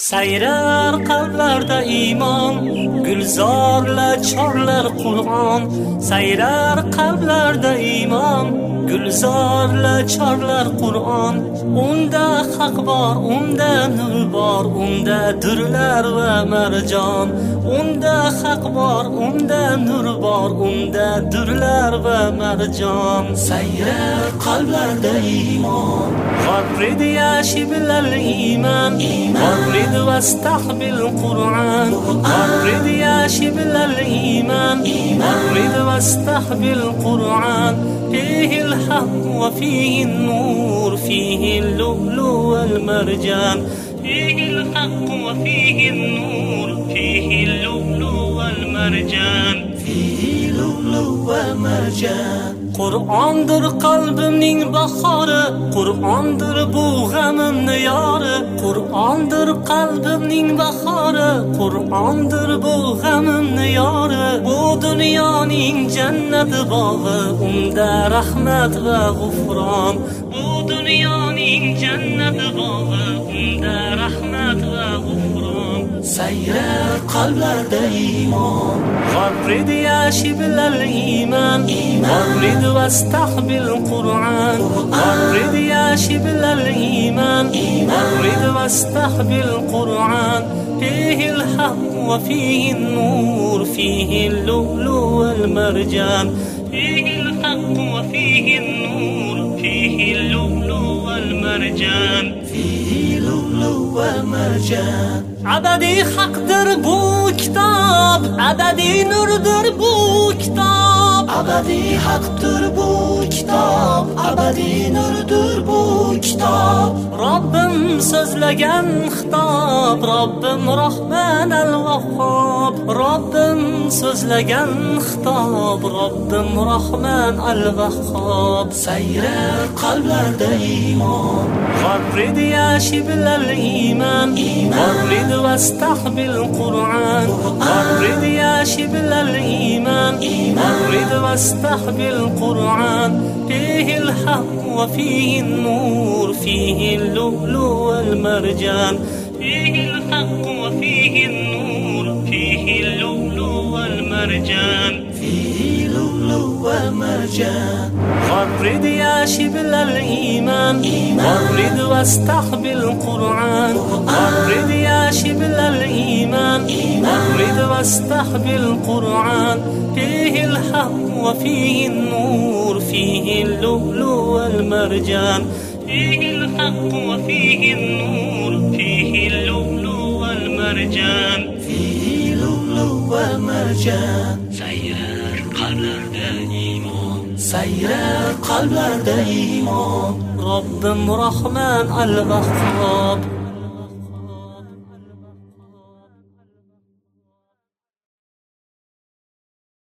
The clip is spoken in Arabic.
Sayrar qalblarda iymon, gulzorlar chorlar Qur'on. Sayrar qalblarda iymon, gulzorlar chorlar Qur'on. Unda haq bor, unda nur bor, unda durlar va marjon. Unda haq bor, unda nur bor, unda durlar va marjon. Sayrar qalblarda iymon, g'arrid yashib iman. iman. غرد واستقبل القرآن. غرد يا شبل الإيمان. غرد واستقبل القرآن. فيه الحق وفيه النور. فيه اللؤلؤ والمرجان. فيه الحق وفيه النور. فيه اللؤلؤ والمرجان. فيه لؤلؤ والمرجان. Qur'ondir qalbimning bahori Qur'ondir bu g'amimni yori. Qur'ondir qalbimning bahori Qur'ondir bu g'amimni yori. Bu dunyoning jannati bog'i unda rahmat va g'ufron. Bu dunyoning jannati bog'i unda rahmat va g'ufron. Sayra qalblarda iymon غرد يا شبل الإيمان. غرد واستقبل القرآن. غرد يا شبل الإيمان. غرد واستقبل القرآن. فيه الحق وفيه النور. فيه اللؤلؤ والمرجان. فيه الحق وفيه النور. فيه اللؤلؤ والمرجان. فيه لؤلؤ والمرجان. Adedi haktır bu kitap, adedi nurdur bu kitap. عددي حق دربو كتاب عددي نور دربو كتاب ربم سözلegen xitob Robbim Rahman al-Vahhab Robbim so'zlagan xitob Robbim Rahman al-Vahhab sayrar qalblarda iymon غرد يا شبل الإيمان غرد واستقبل القرآن غرد يا شبل الإيمان غرد واستقبل القرآن. فيه الحق وفيه النور فيه اللؤلؤ والمرجان. فيه الحق وفيه النور فيه اللؤلؤ والمرجان. فيه ومرجان غرد يا شبل الإيمان. غرد واستقبل القرآن. غرد يا شبل الإيمان. غرد واستقبل القرآن. فيه الحق وفيه النور. فيه اللؤلؤ والمرجان. فيه الحق وفيه النور. فيه اللؤلؤ والمرجان. فيه لؤلؤ sayrar qalblarda iymon سيرات قلب دائما رب الرحمن الغفار